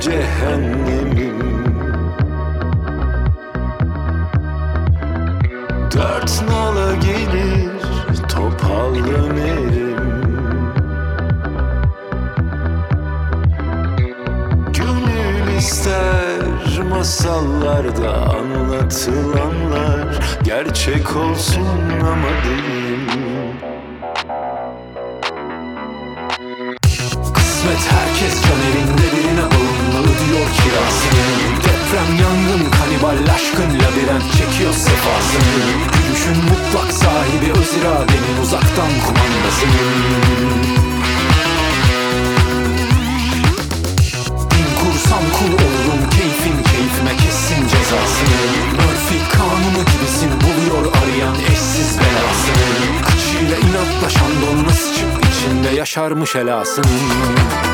cehennemim Dört nala gelir topallanırım Gönül ister masallarda anlatılanlar. Gerçek olsun ama değil. Kısmet herkes kamerinde ödüyor kirasını Deprem yangın kanibal aşkın labirent çekiyor sefasını. Gülüşün mutlak sahibi öz iradenin uzaktan kumandasını. Din kursam kul olurum keyfin keyfime kessin cezasını. Murphy kanunu gibisin buluyor arayan eşsiz belasını. Kıçıyla inatlaşan donuna sıçıp içinde yaşarmış helasını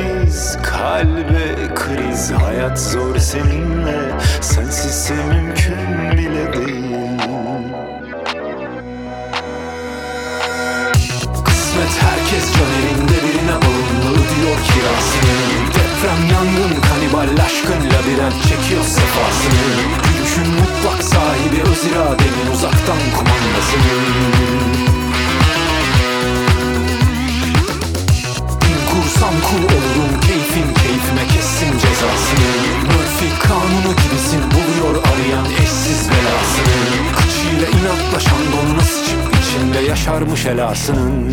Temiz kalbe kriz Hayat zor seninle. Sensizse mümkün bile değil. Kısmet herkes evinde birine bağımlı ödüyor kirasını. Deprem yangın kanibal aşkın labirent çekiyor sefasını. Gülüşün mutlak sahibi öz iradenin uzaktan kumandasını yaşarmış helasının